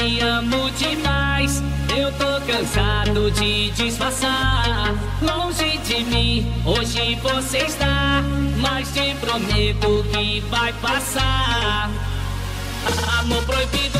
te amo demais. Eu tô cansado de disfarçar. Longe de mim, hoje você está. Mas te prometo que vai passar. Amor proibido.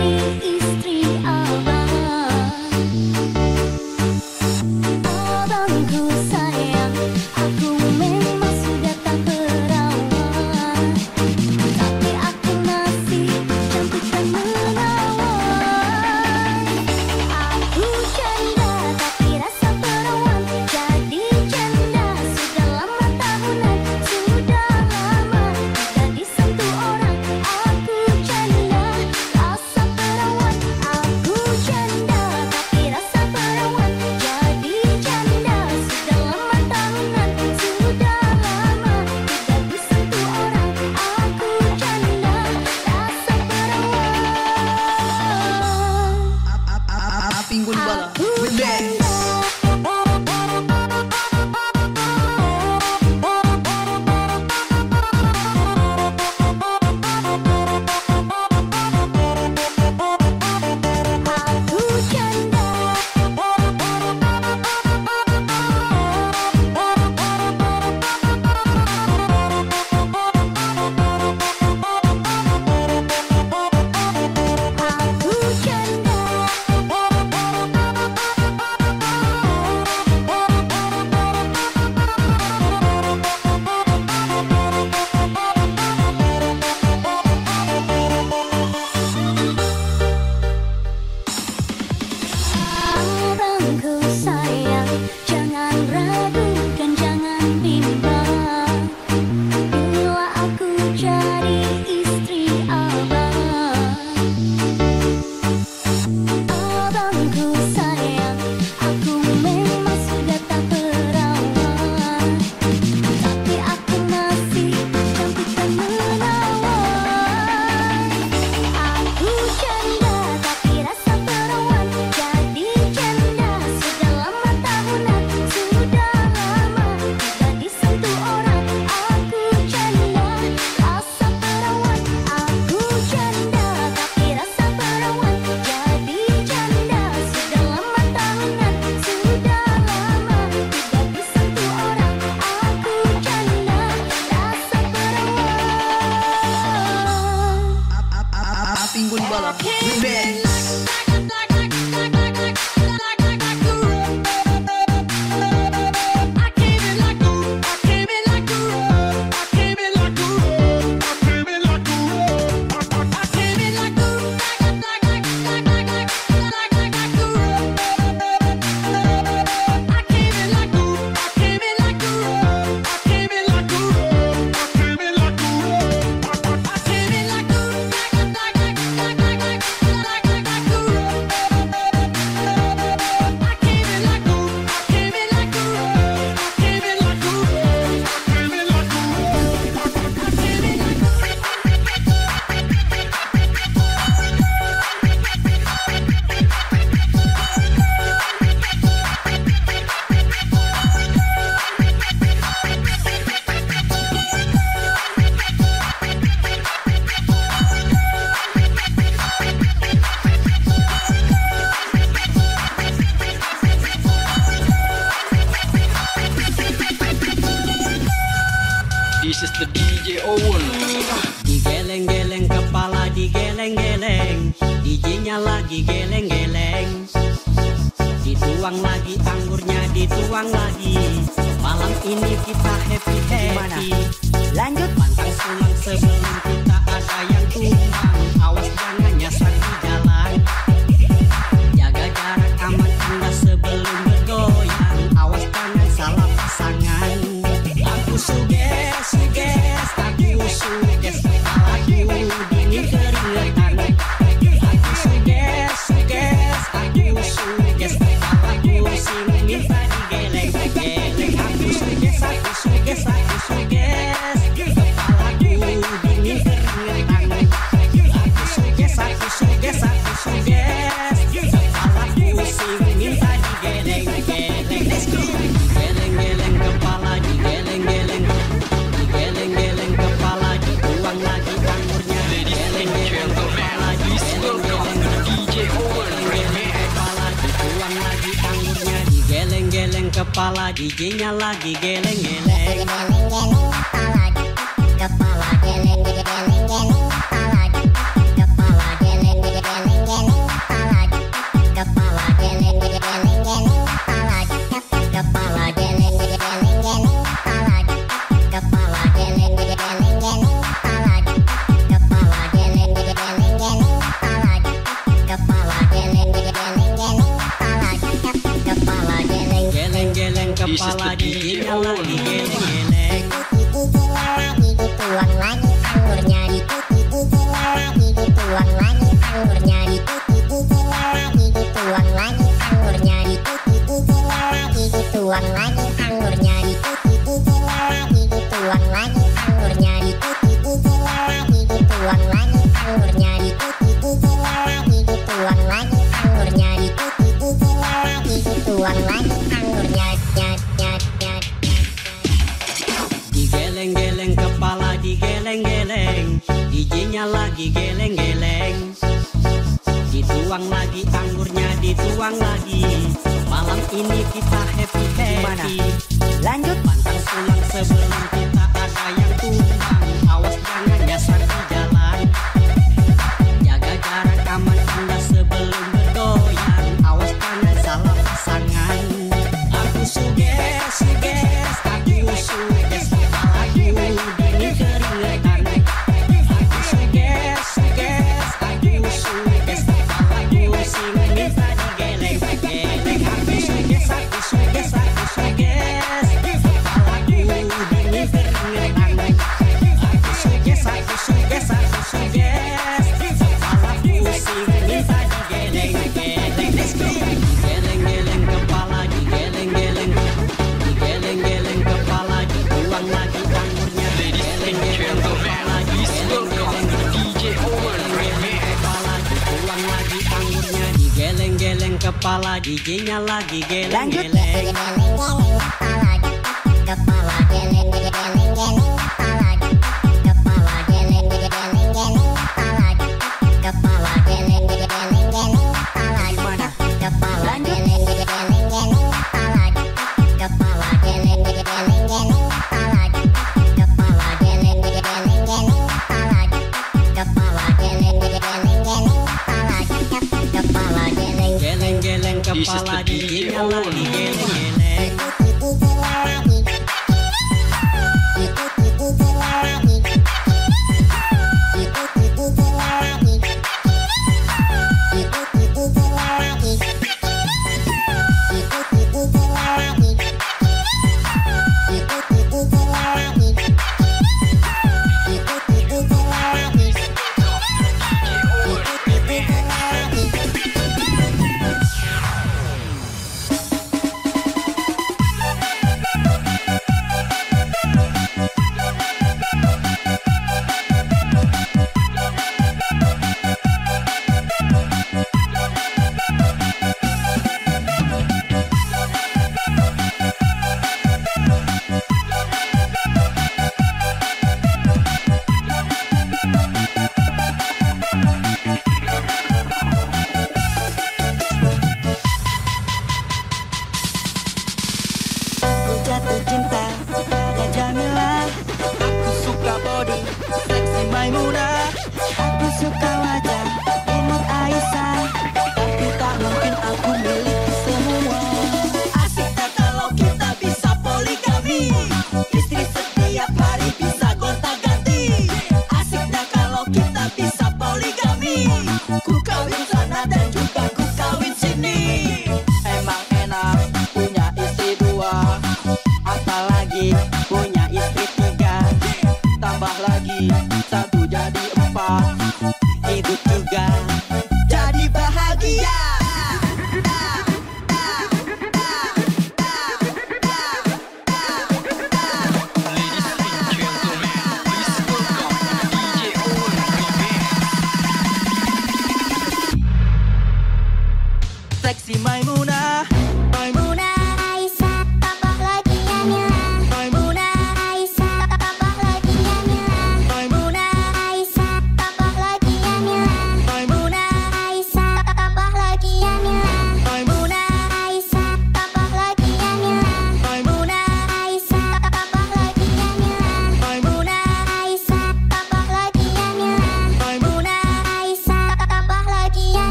You.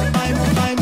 I'm,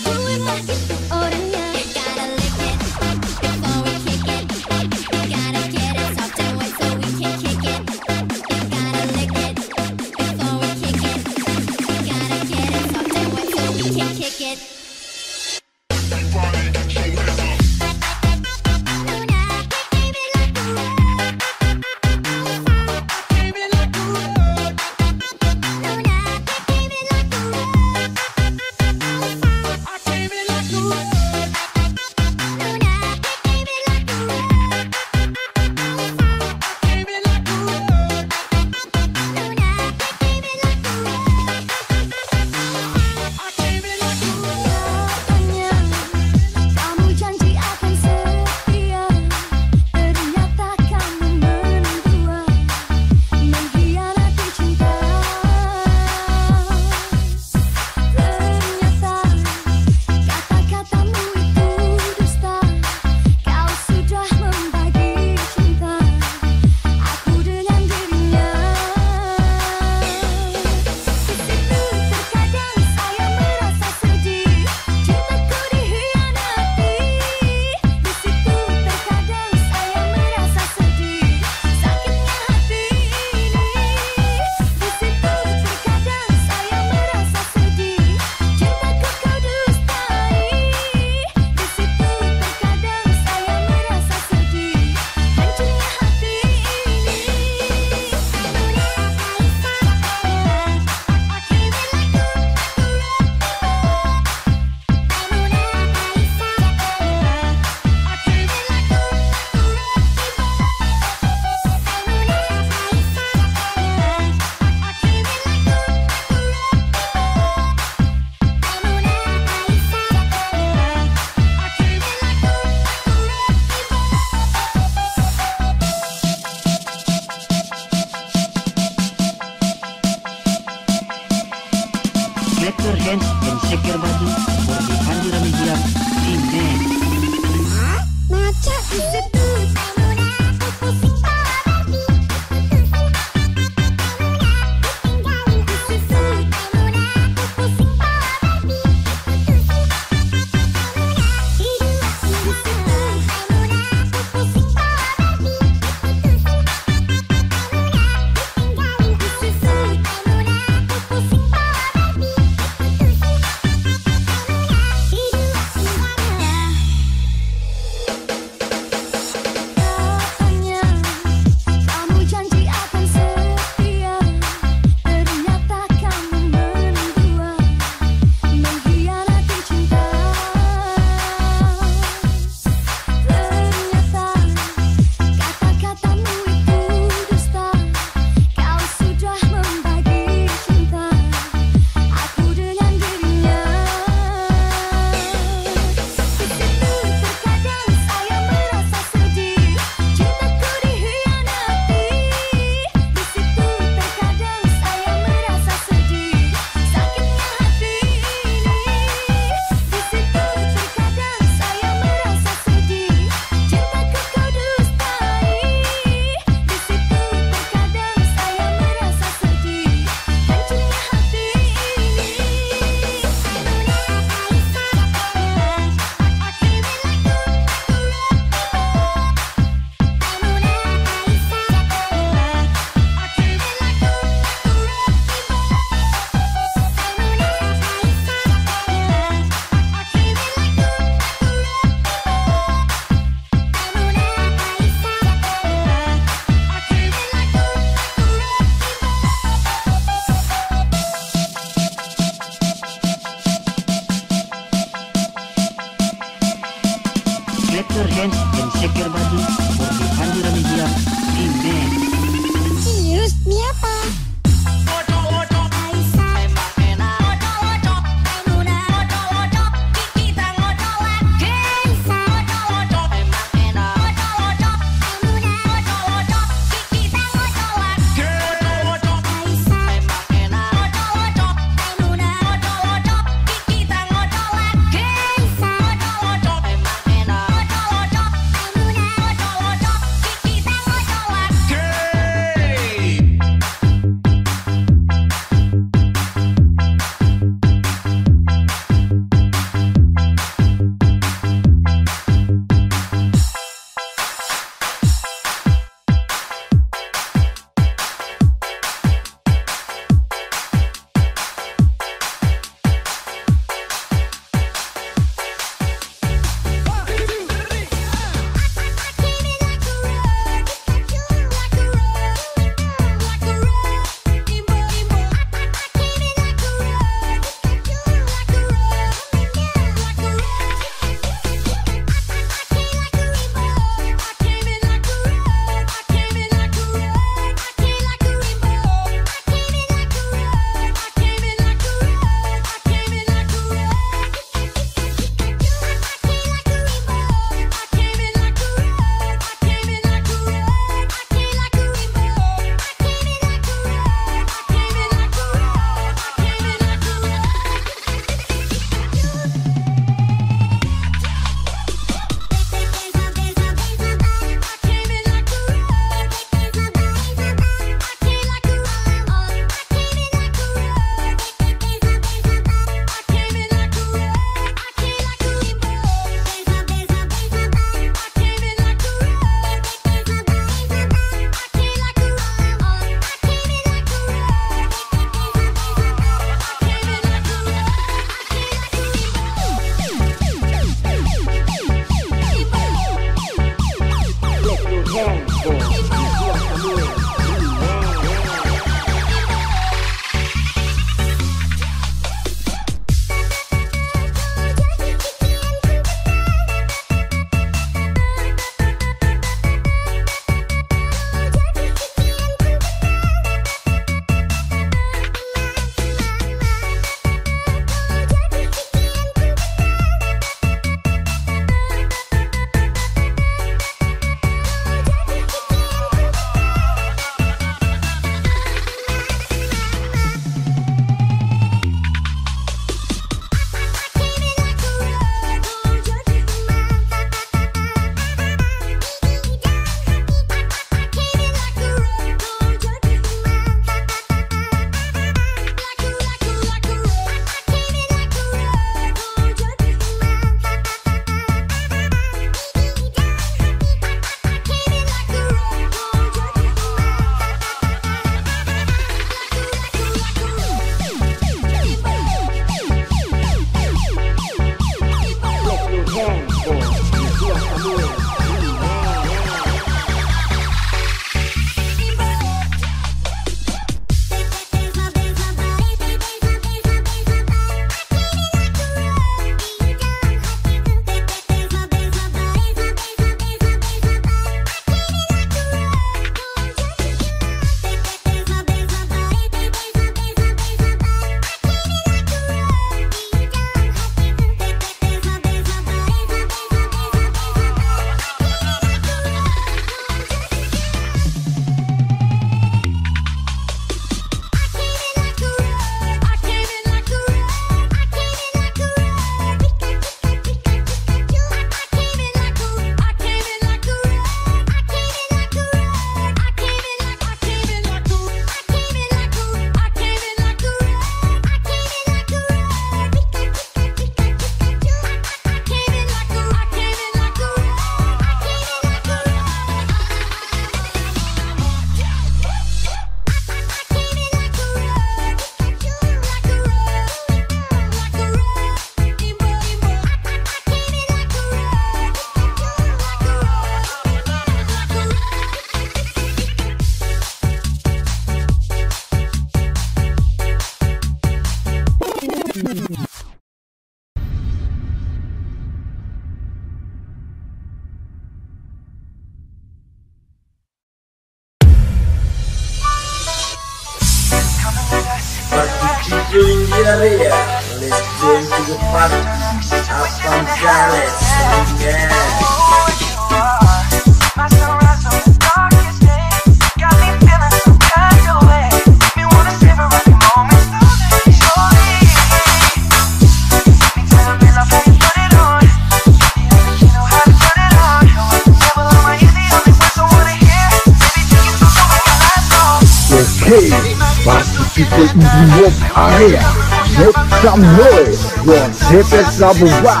it's double wow.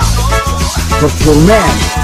But for man,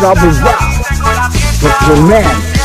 Double back But your man.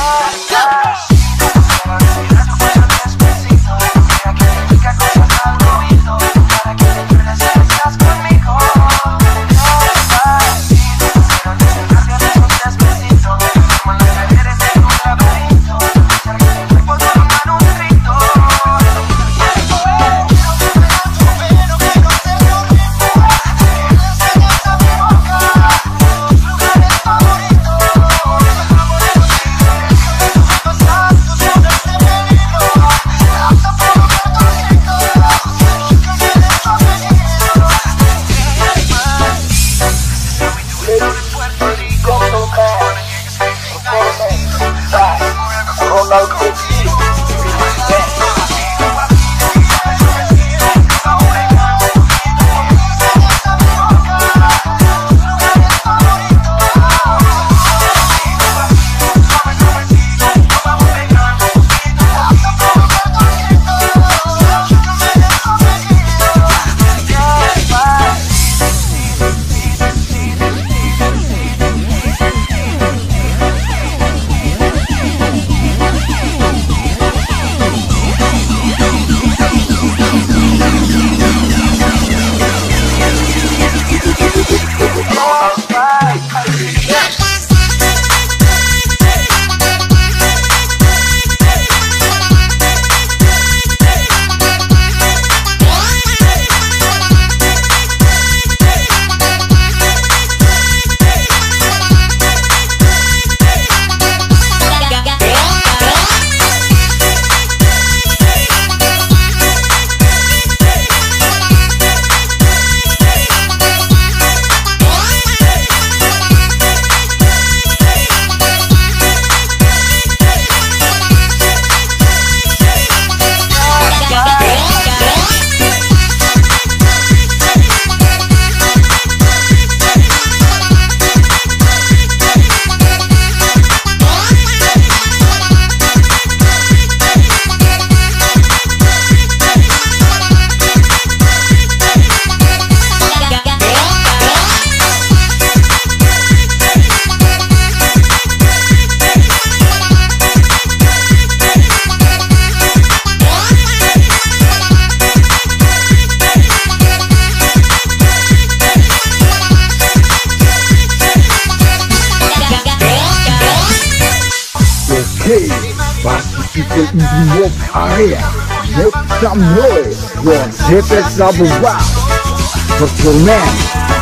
let's double wow. What's man.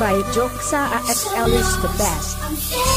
By Joksa, sa AXL is the best.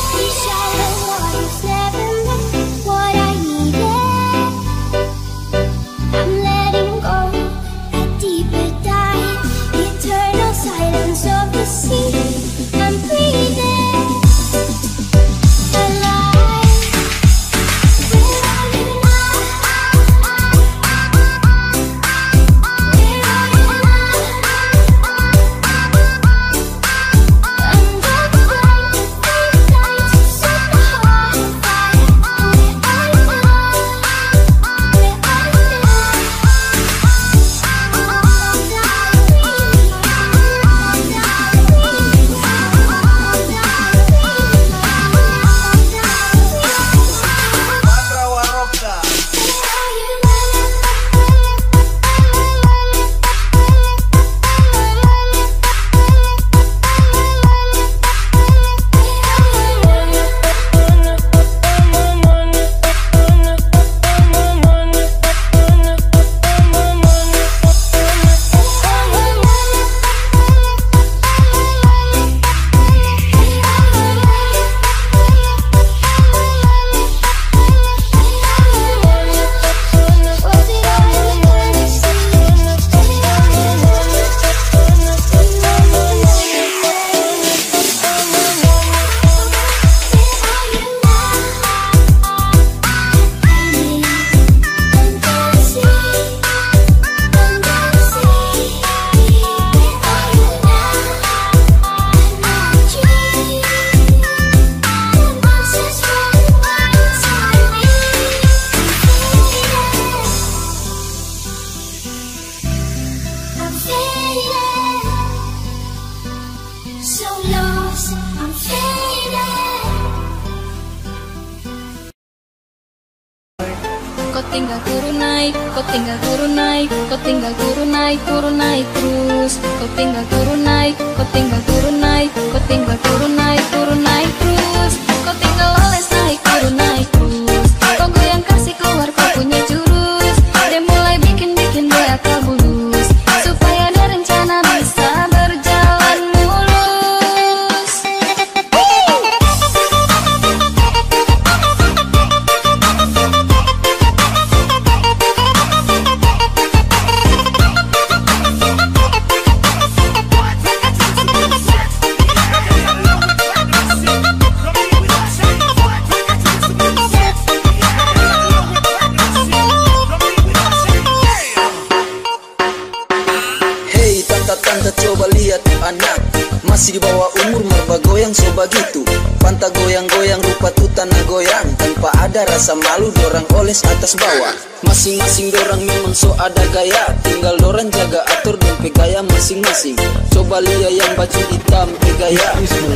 rasa malu dorang oles atas bawah. Masing-masing dorang memang so ada gaya. Tinggal dorang jaga atur dan pegaya masing-masing. Coba lia yang baju hitam pegaya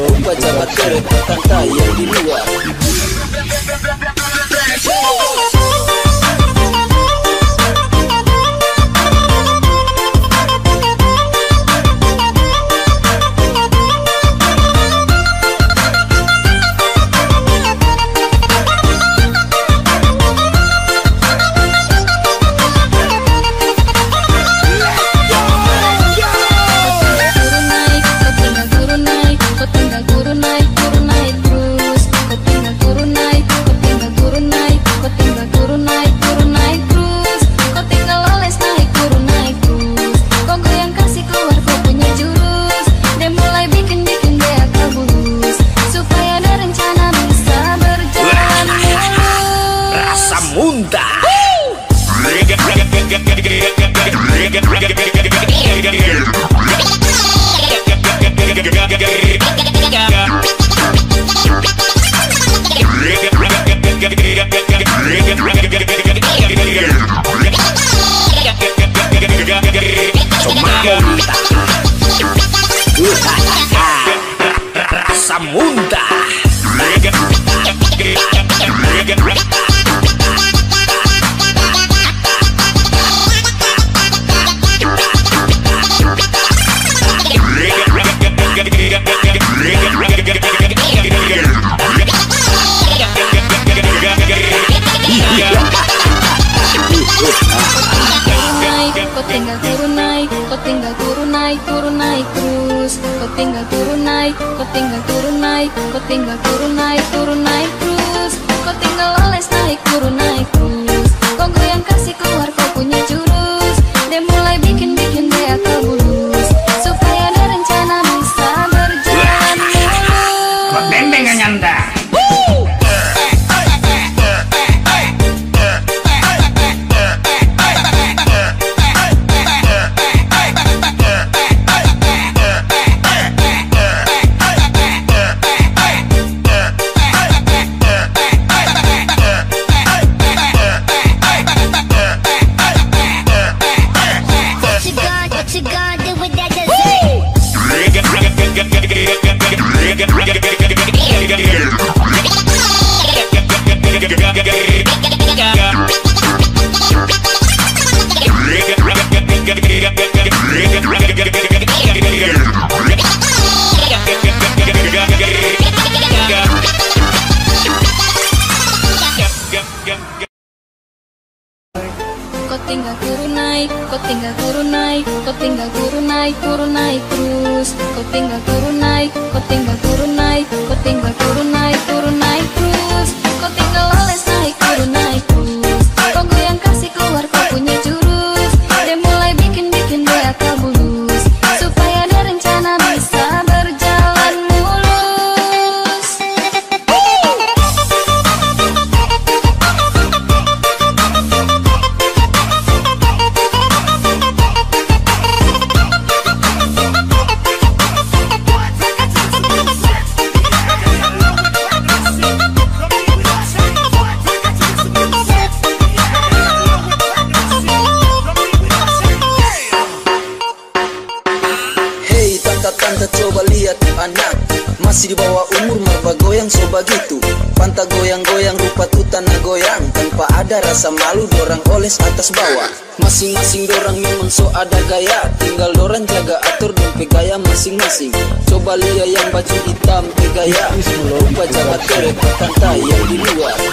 Lupa jabat kerek tantai yang di luar. gaya Tinggal orang jaga atur dan gaya masing-masing. Coba lihat yang baju hitam pegaya Lupa jaga terek pantai yang di luar.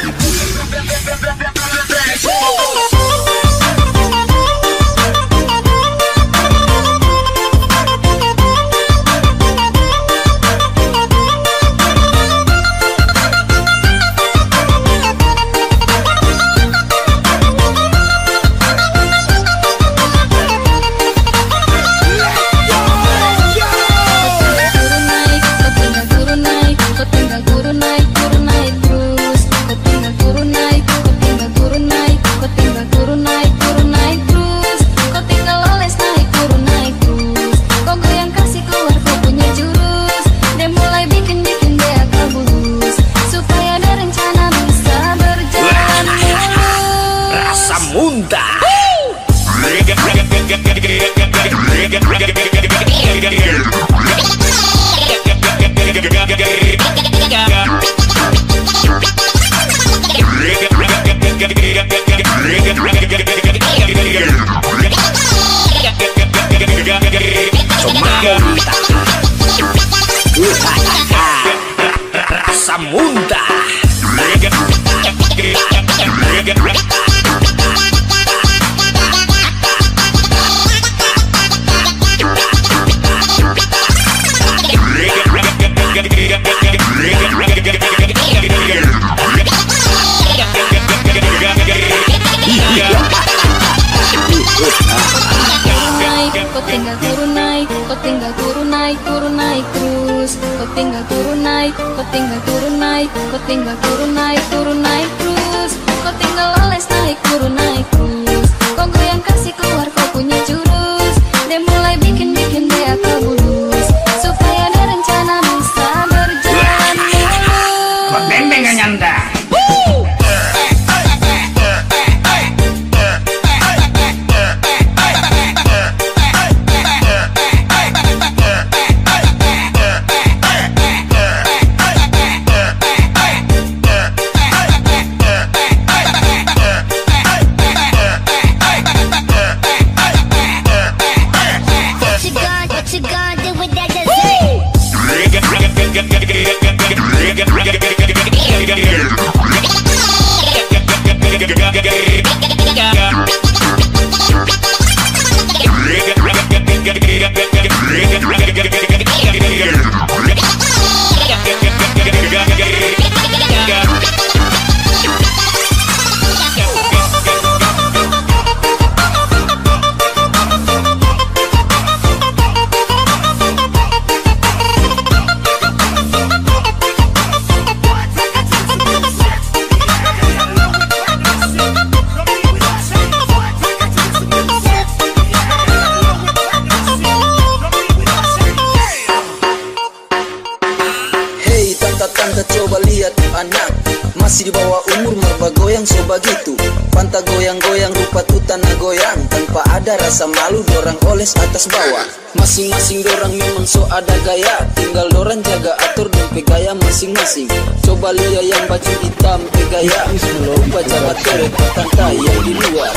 tinggal turun naik kau tinggal turun naik turun naik terus. Kau tinggal turun naik kau tinggal turun naik kau tinggal turun naik turun naik ada rasa malu dorang oles atas bawah. Masing-masing dorang memang so ada gaya. Tinggal dorang jaga atur dan pegaya masing-masing. Coba lihat yang baju hitam pegaya Lupa jaga terek tantai yang di luar.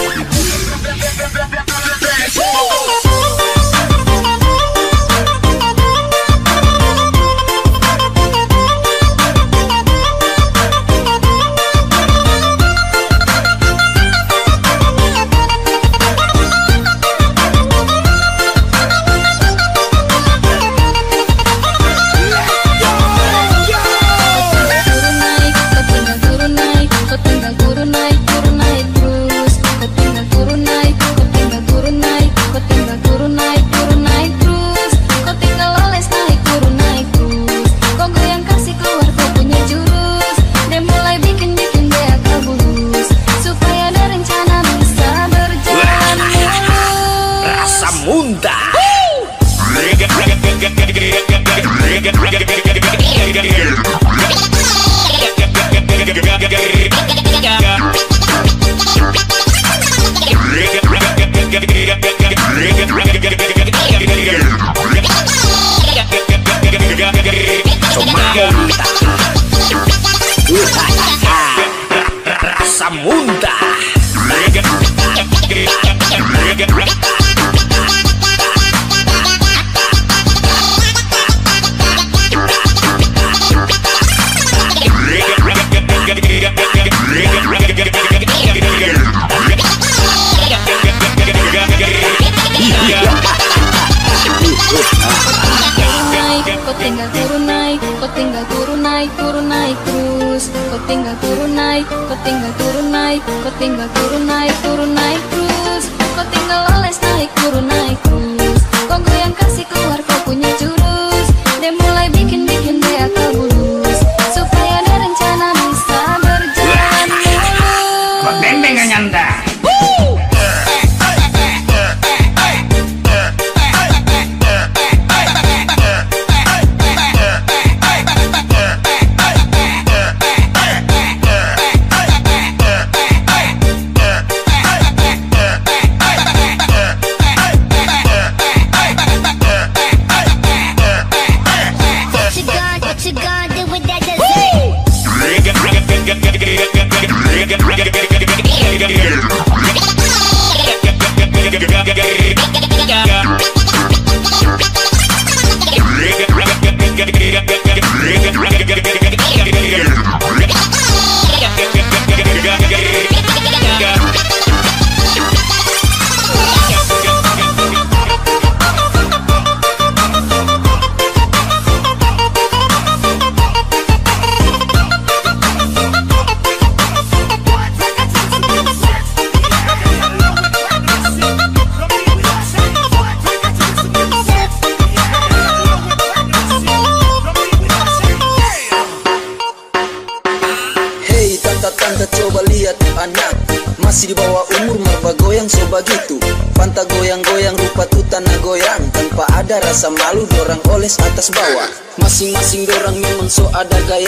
Other guy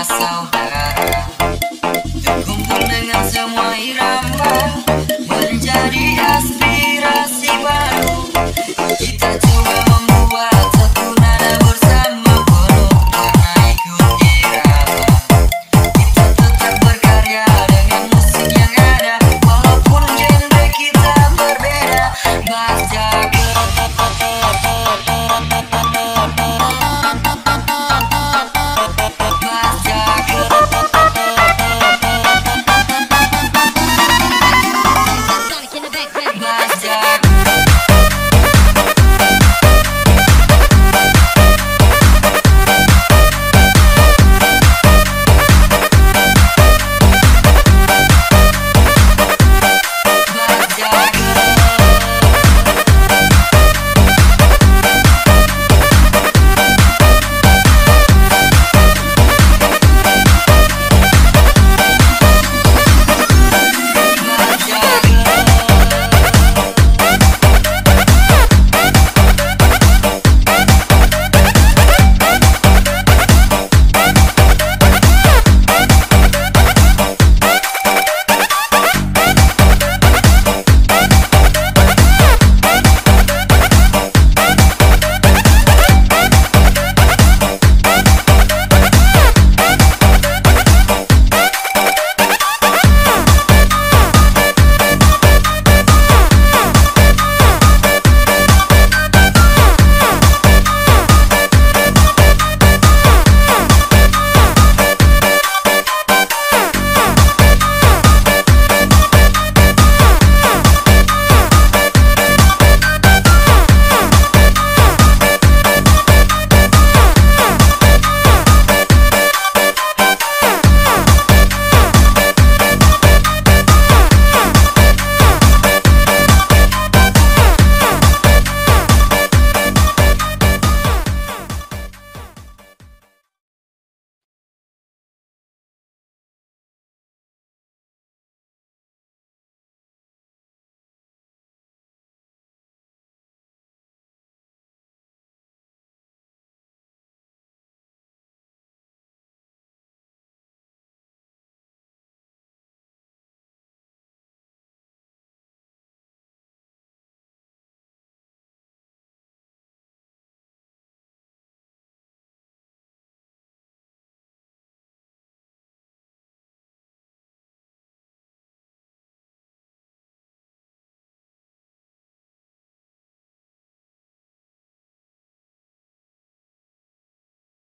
coração.